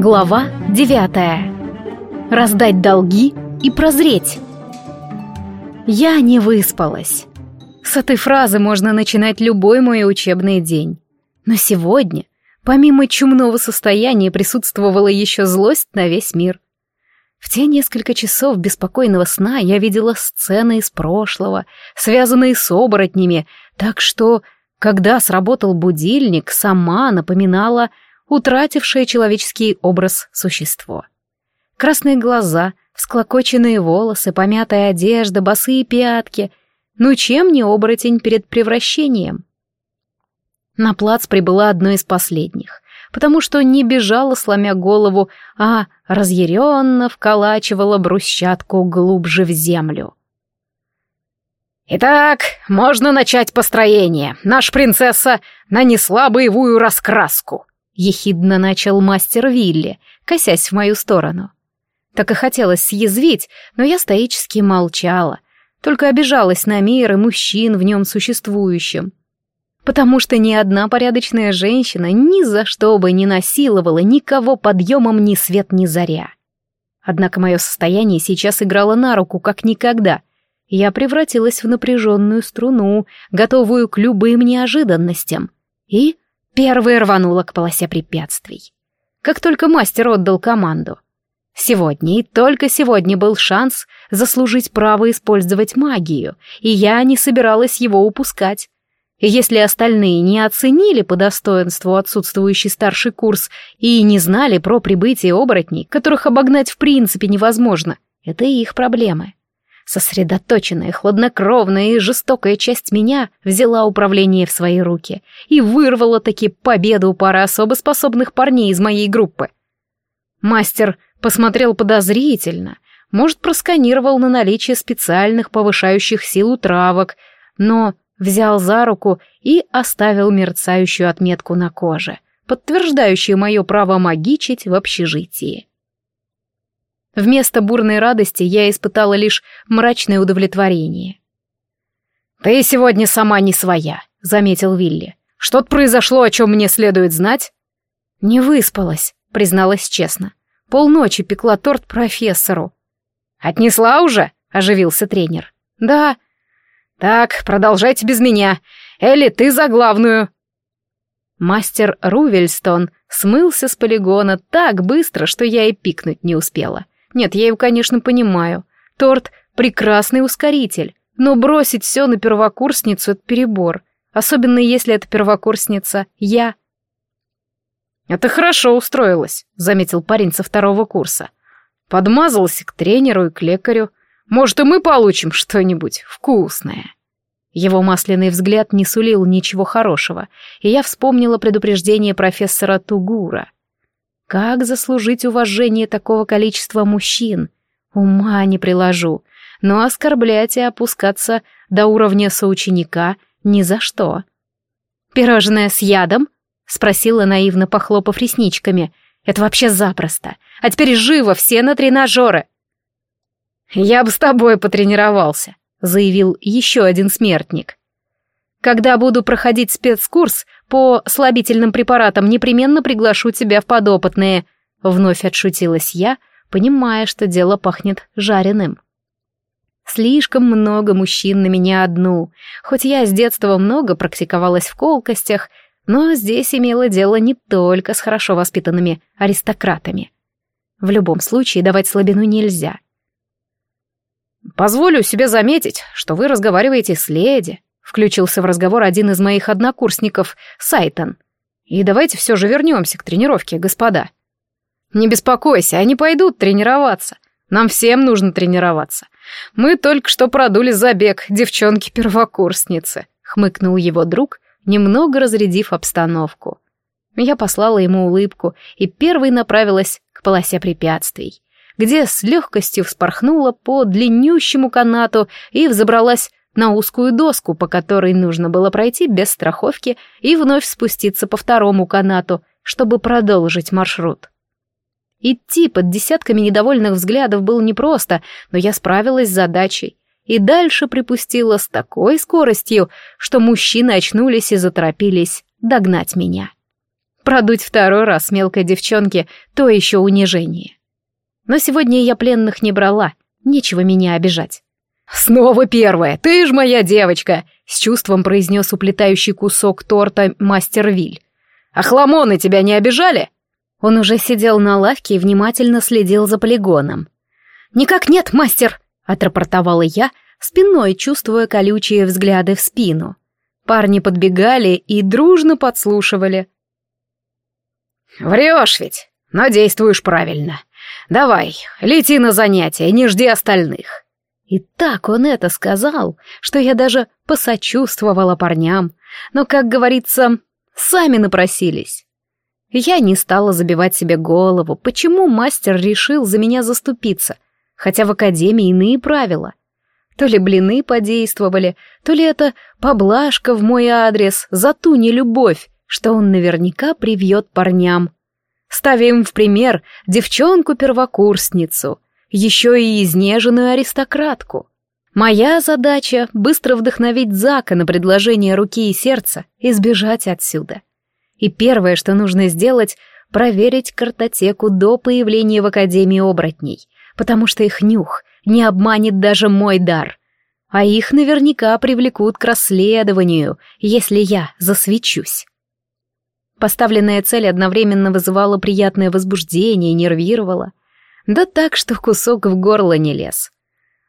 Глава 9. Раздать долги и прозреть. Я не выспалась. С этой фразы можно начинать любой мой учебный день. Но сегодня, помимо чумного состояния, присутствовала еще злость на весь мир. В те несколько часов беспокойного сна я видела сцены из прошлого, связанные с оборотнями, так что, когда сработал будильник, сама напоминала утратившее человеческий образ существо. Красные глаза, всклокоченные волосы, помятая одежда, босые пятки. Ну чем не оборотень перед превращением? На плац прибыла одна из последних, потому что не бежала, сломя голову, а разъяренно вколачивала брусчатку глубже в землю. «Итак, можно начать построение. Наша принцесса нанесла боевую раскраску», ехидно начал мастер Вилли, косясь в мою сторону. Так и хотелось съязвить, но я стоически молчала, только обижалась на мир и мужчин в нем существующим. Потому что ни одна порядочная женщина ни за что бы не насиловала никого подъемом ни свет ни заря. Однако мое состояние сейчас играло на руку, как никогда. Я превратилась в напряженную струну, готовую к любым неожиданностям. И Первый рванула к полосе препятствий. Как только мастер отдал команду. Сегодня и только сегодня был шанс заслужить право использовать магию, и я не собиралась его упускать. Если остальные не оценили по достоинству отсутствующий старший курс и не знали про прибытие оборотней, которых обогнать в принципе невозможно, это их проблемы. Сосредоточенная, хладнокровная и жестокая часть меня взяла управление в свои руки и вырвала таки победу у пары особо способных парней из моей группы. Мастер посмотрел подозрительно, может, просканировал на наличие специальных повышающих силу травок, но взял за руку и оставил мерцающую отметку на коже, подтверждающую мое право магичить в общежитии. Вместо бурной радости я испытала лишь мрачное удовлетворение. «Ты сегодня сама не своя», — заметил Вилли. «Что-то произошло, о чем мне следует знать?» «Не выспалась», — призналась честно. «Полночи пекла торт профессору». «Отнесла уже?» — оживился тренер. «Да». «Так, продолжайте без меня. Элли, ты за главную». Мастер Рувельстон смылся с полигона так быстро, что я и пикнуть не успела. Нет, я его, конечно, понимаю. Торт — прекрасный ускоритель, но бросить все на первокурсницу — это перебор. Особенно если это первокурсница я. «Это хорошо устроилась», — заметил парень со второго курса. Подмазался к тренеру и к лекарю. «Может, и мы получим что-нибудь вкусное». Его масляный взгляд не сулил ничего хорошего, и я вспомнила предупреждение профессора Тугура — как заслужить уважение такого количества мужчин? Ума не приложу. Но оскорблять и опускаться до уровня соученика ни за что. «Пирожное с ядом?» — спросила наивно, похлопав ресничками. «Это вообще запросто. А теперь живо все на тренажеры!» «Я бы с тобой потренировался», — заявил еще один смертник. Когда буду проходить спецкурс по слабительным препаратам, непременно приглашу тебя в подопытные», — вновь отшутилась я, понимая, что дело пахнет жареным. Слишком много мужчин на меня одну. Хоть я с детства много практиковалась в колкостях, но здесь имело дело не только с хорошо воспитанными аристократами. В любом случае давать слабину нельзя. «Позволю себе заметить, что вы разговариваете с леди», Включился в разговор один из моих однокурсников, Сайтон. «И давайте все же вернемся к тренировке, господа». «Не беспокойся, они пойдут тренироваться. Нам всем нужно тренироваться. Мы только что продули забег, девчонки-первокурсницы», — хмыкнул его друг, немного разрядив обстановку. Я послала ему улыбку и первой направилась к полосе препятствий, где с легкостью вспорхнула по длиннющему канату и взобралась на узкую доску, по которой нужно было пройти без страховки и вновь спуститься по второму канату, чтобы продолжить маршрут. Идти под десятками недовольных взглядов было непросто, но я справилась с задачей и дальше припустила с такой скоростью, что мужчины очнулись и заторопились догнать меня. Продуть второй раз мелкой девчонке — то еще унижение. Но сегодня я пленных не брала, нечего меня обижать. «Снова первое, Ты ж моя девочка!» — с чувством произнес уплетающий кусок торта мастер Виль. «Охламоны тебя не обижали?» Он уже сидел на лавке и внимательно следил за полигоном. «Никак нет, мастер!» — отрапортовала я, спиной чувствуя колючие взгляды в спину. Парни подбегали и дружно подслушивали. «Врешь ведь, но действуешь правильно. Давай, лети на занятия, не жди остальных». И так он это сказал, что я даже посочувствовала парням. Но, как говорится, сами напросились. Я не стала забивать себе голову, почему мастер решил за меня заступиться, хотя в академии иные правила. То ли блины подействовали, то ли это поблажка в мой адрес за ту нелюбовь, что он наверняка привьет парням. Ставим в пример девчонку-первокурсницу — еще и изнеженную аристократку. Моя задача — быстро вдохновить Зака на предложение руки и сердца и сбежать отсюда. И первое, что нужно сделать — проверить картотеку до появления в Академии оборотней, потому что их нюх не обманет даже мой дар. А их наверняка привлекут к расследованию, если я засвечусь. Поставленная цель одновременно вызывала приятное возбуждение и нервировала. Да так, что кусок в горло не лез.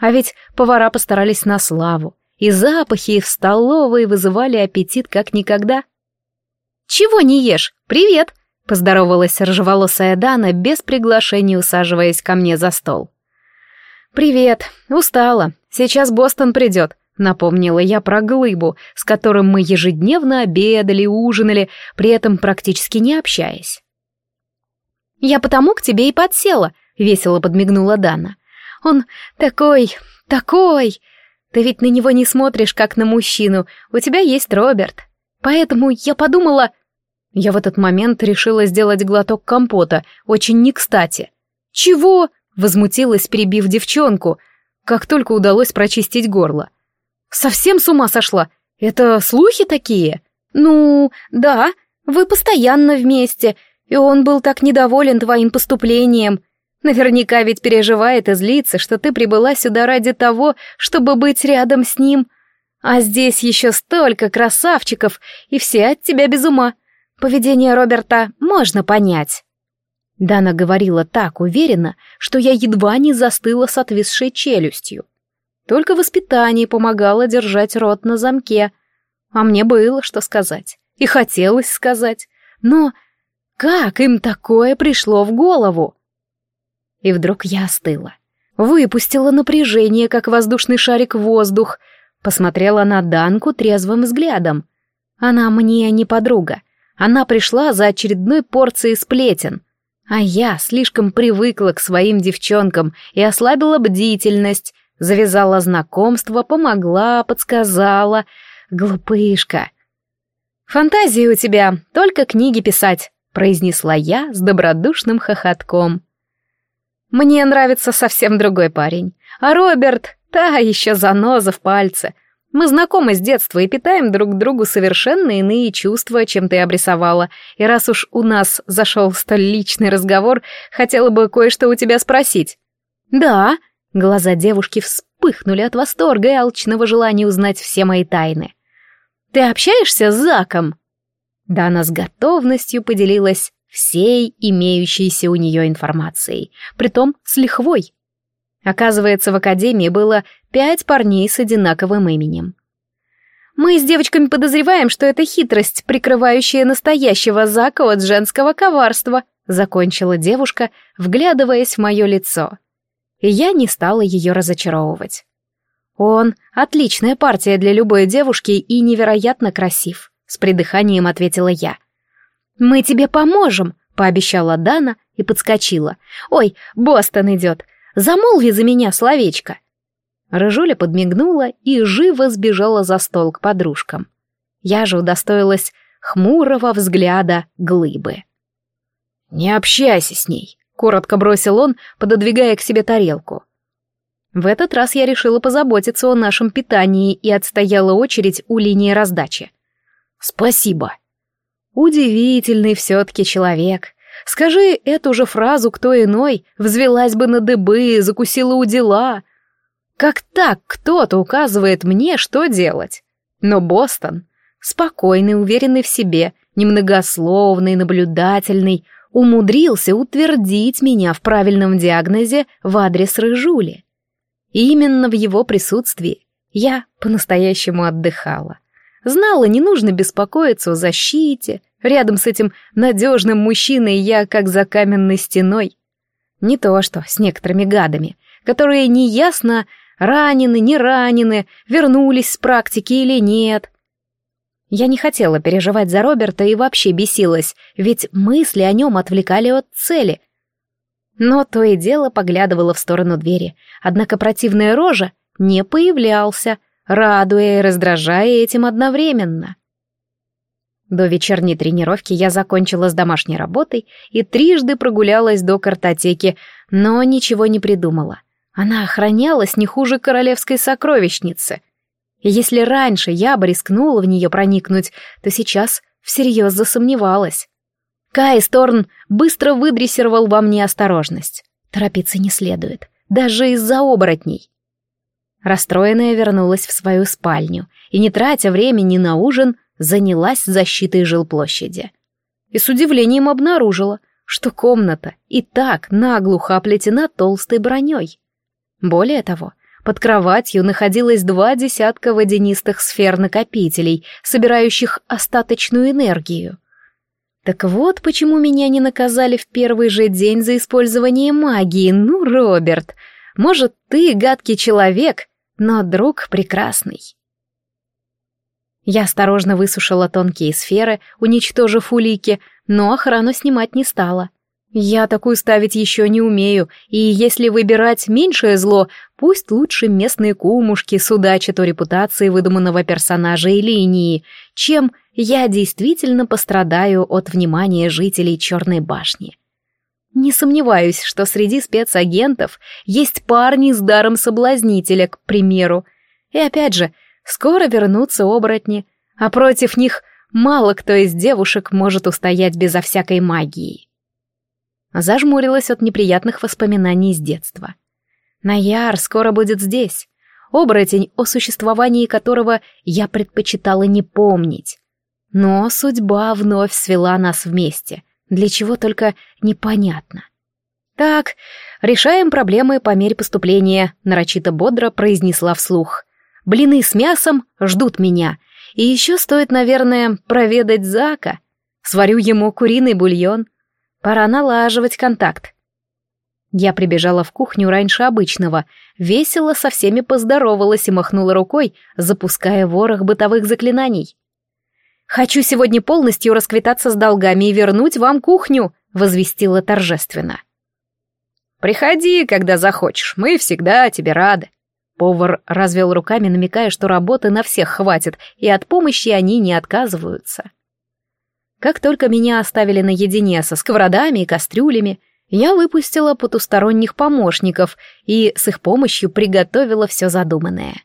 А ведь повара постарались на славу, и запахи и в столовой вызывали аппетит как никогда. «Чего не ешь? Привет!» — поздоровалась ржеволосая Дана, без приглашения усаживаясь ко мне за стол. «Привет, устала. Сейчас Бостон придет», — напомнила я про глыбу, с которым мы ежедневно обедали, ужинали, при этом практически не общаясь. «Я потому к тебе и подсела», —— весело подмигнула Дана. «Он такой, такой! Ты ведь на него не смотришь, как на мужчину. У тебя есть Роберт. Поэтому я подумала...» Я в этот момент решила сделать глоток компота, очень не кстати. «Чего?» — возмутилась, перебив девчонку, как только удалось прочистить горло. «Совсем с ума сошла? Это слухи такие?» «Ну, да, вы постоянно вместе, и он был так недоволен твоим поступлением», Наверняка ведь переживает и злится, что ты прибыла сюда ради того, чтобы быть рядом с ним. А здесь еще столько красавчиков, и все от тебя без ума. Поведение Роберта можно понять». Дана говорила так уверенно, что я едва не застыла с отвисшей челюстью. Только воспитание помогало держать рот на замке. А мне было что сказать. И хотелось сказать. Но как им такое пришло в голову? и вдруг я остыла. Выпустила напряжение, как воздушный шарик в воздух. Посмотрела на Данку трезвым взглядом. Она мне не подруга. Она пришла за очередной порцией сплетен. А я слишком привыкла к своим девчонкам и ослабила бдительность, завязала знакомство, помогла, подсказала. Глупышка. «Фантазии у тебя, только книги писать», — произнесла я с добродушным хохотком. Мне нравится совсем другой парень. А Роберт — та еще заноза в пальце. Мы знакомы с детства и питаем друг другу совершенно иные чувства, чем ты обрисовала. И раз уж у нас зашел столь личный разговор, хотела бы кое-что у тебя спросить». «Да», — глаза девушки вспыхнули от восторга и алчного желания узнать все мои тайны. «Ты общаешься с Заком?» Дана с готовностью поделилась всей имеющейся у нее информацией, притом с лихвой. Оказывается, в академии было пять парней с одинаковым именем. Мы с девочками подозреваем, что это хитрость, прикрывающая настоящего Зака от женского коварства, закончила девушка, вглядываясь в мое лицо. И я не стала ее разочаровывать. Он — отличная партия для любой девушки и невероятно красив, с придыханием ответила я, «Мы тебе поможем», — пообещала Дана и подскочила. «Ой, Бостон идет! Замолви за меня словечко!» Рыжуля подмигнула и живо сбежала за стол к подружкам. Я же удостоилась хмурого взгляда глыбы. «Не общайся с ней», — коротко бросил он, пододвигая к себе тарелку. В этот раз я решила позаботиться о нашем питании и отстояла очередь у линии раздачи. «Спасибо», Удивительный все-таки человек. Скажи эту же фразу кто иной, взвелась бы на дыбы, закусила у дела. Как так кто-то указывает мне, что делать? Но Бостон, спокойный, уверенный в себе, немногословный, наблюдательный, умудрился утвердить меня в правильном диагнозе в адрес Рыжули. И именно в его присутствии я по-настоящему отдыхала. Знала, не нужно беспокоиться о защите. Рядом с этим надежным мужчиной я как за каменной стеной. Не то что с некоторыми гадами, которые неясно ранены, не ранены, вернулись с практики или нет. Я не хотела переживать за Роберта и вообще бесилась, ведь мысли о нем отвлекали от цели. Но то и дело поглядывала в сторону двери, однако противная рожа не появлялся — радуя и раздражая этим одновременно. До вечерней тренировки я закончила с домашней работой и трижды прогулялась до картотеки, но ничего не придумала. Она охранялась не хуже королевской сокровищницы. И если раньше я бы рискнула в нее проникнуть, то сейчас всерьез засомневалась. Кай Сторн быстро выдрессировал во мне осторожность. Торопиться не следует, даже из-за оборотней. Расстроенная вернулась в свою спальню и, не тратя времени на ужин, занялась защитой жилплощади. И с удивлением обнаружила, что комната и так наглухо оплетена толстой броней. Более того, под кроватью находилось два десятка водянистых сфер-накопителей, собирающих остаточную энергию. Так вот, почему меня не наказали в первый же день за использование магии, ну, Роберт. Может, ты, гадкий человек, но друг прекрасный. Я осторожно высушила тонкие сферы, уничтожив улики, но охрану снимать не стала. Я такую ставить еще не умею, и если выбирать меньшее зло, пусть лучше местные кумушки судачат о репутации выдуманного персонажа и линии, чем я действительно пострадаю от внимания жителей Черной башни. Не сомневаюсь, что среди спецагентов есть парни с даром соблазнителя, к примеру. И опять же, скоро вернутся оборотни, а против них мало кто из девушек может устоять безо всякой магии. Зажмурилась от неприятных воспоминаний из детства. Наяр скоро будет здесь. Оборотень, о существовании которого я предпочитала не помнить. Но судьба вновь свела нас вместе — для чего только непонятно. «Так, решаем проблемы по мере поступления», — нарочито бодро произнесла вслух. «Блины с мясом ждут меня. И еще стоит, наверное, проведать Зака. Сварю ему куриный бульон. Пора налаживать контакт». Я прибежала в кухню раньше обычного, весело со всеми поздоровалась и махнула рукой, запуская ворох бытовых заклинаний. «Хочу сегодня полностью расквитаться с долгами и вернуть вам кухню», — возвестила торжественно. «Приходи, когда захочешь, мы всегда тебе рады». Повар развел руками, намекая, что работы на всех хватит, и от помощи они не отказываются. Как только меня оставили наедине со сковородами и кастрюлями, я выпустила потусторонних помощников и с их помощью приготовила все задуманное.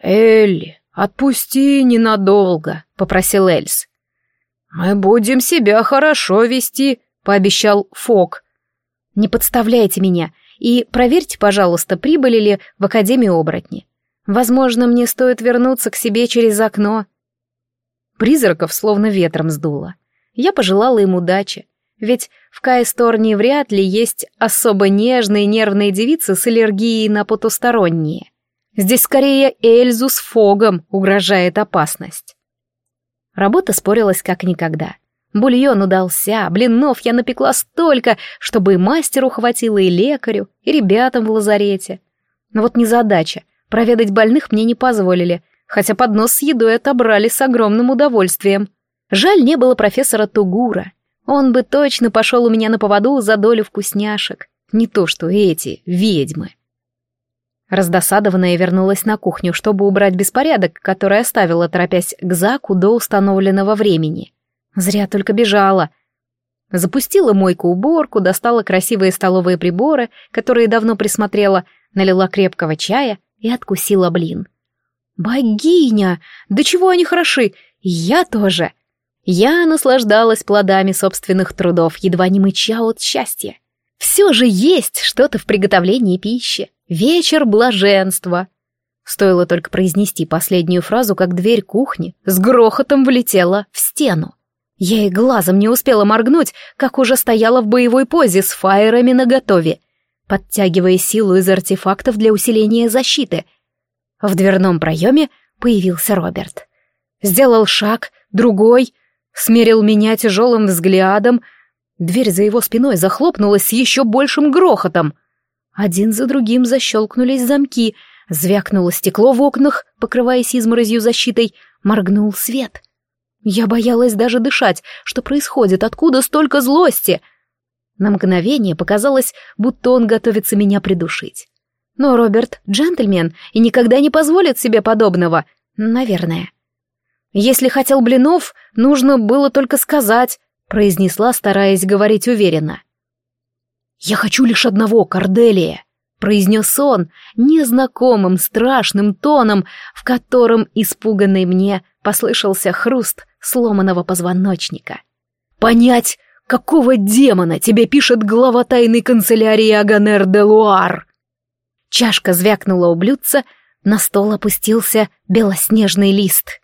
«Элли!» «Отпусти ненадолго», — попросил Эльс. «Мы будем себя хорошо вести», — пообещал Фок. «Не подставляйте меня и проверьте, пожалуйста, прибыли ли в Академию оборотни. Возможно, мне стоит вернуться к себе через окно». Призраков словно ветром сдуло. Я пожелала им удачи, ведь в Каесторне вряд ли есть особо нежные нервные девицы с аллергией на потусторонние. Здесь скорее Эльзу с Фогом угрожает опасность. Работа спорилась как никогда. Бульон удался, блинов я напекла столько, чтобы и мастеру хватило, и лекарю, и ребятам в лазарете. Но вот незадача. Проведать больных мне не позволили, хотя поднос с едой отобрали с огромным удовольствием. Жаль, не было профессора Тугура. Он бы точно пошел у меня на поводу за долю вкусняшек. Не то что эти ведьмы. Раздосадованная вернулась на кухню, чтобы убрать беспорядок, который оставила, торопясь к Заку до установленного времени. Зря только бежала. Запустила мойку-уборку, достала красивые столовые приборы, которые давно присмотрела, налила крепкого чая и откусила блин. «Богиня! Да чего они хороши! Я тоже!» Я наслаждалась плодами собственных трудов, едва не мыча от счастья. Все же есть что-то в приготовлении пищи. Вечер блаженства. Стоило только произнести последнюю фразу, как дверь кухни с грохотом влетела в стену. Я и глазом не успела моргнуть, как уже стояла в боевой позе с фаерами наготове, подтягивая силу из артефактов для усиления защиты. В дверном проеме появился Роберт. Сделал шаг, другой, смерил меня тяжелым взглядом, Дверь за его спиной захлопнулась с еще большим грохотом. Один за другим защелкнулись замки, звякнуло стекло в окнах, покрываясь изморозью защитой, моргнул свет. Я боялась даже дышать, что происходит, откуда столько злости. На мгновение показалось, будто он готовится меня придушить. Но Роберт — джентльмен и никогда не позволит себе подобного, наверное. Если хотел блинов, нужно было только сказать, — произнесла, стараясь говорить уверенно. «Я хочу лишь одного, Корделия», — произнес он незнакомым страшным тоном, в котором, испуганный мне, послышался хруст сломанного позвоночника. «Понять, какого демона тебе пишет глава тайной канцелярии Аганер де Луар?» Чашка звякнула у блюдца, на стол опустился белоснежный лист —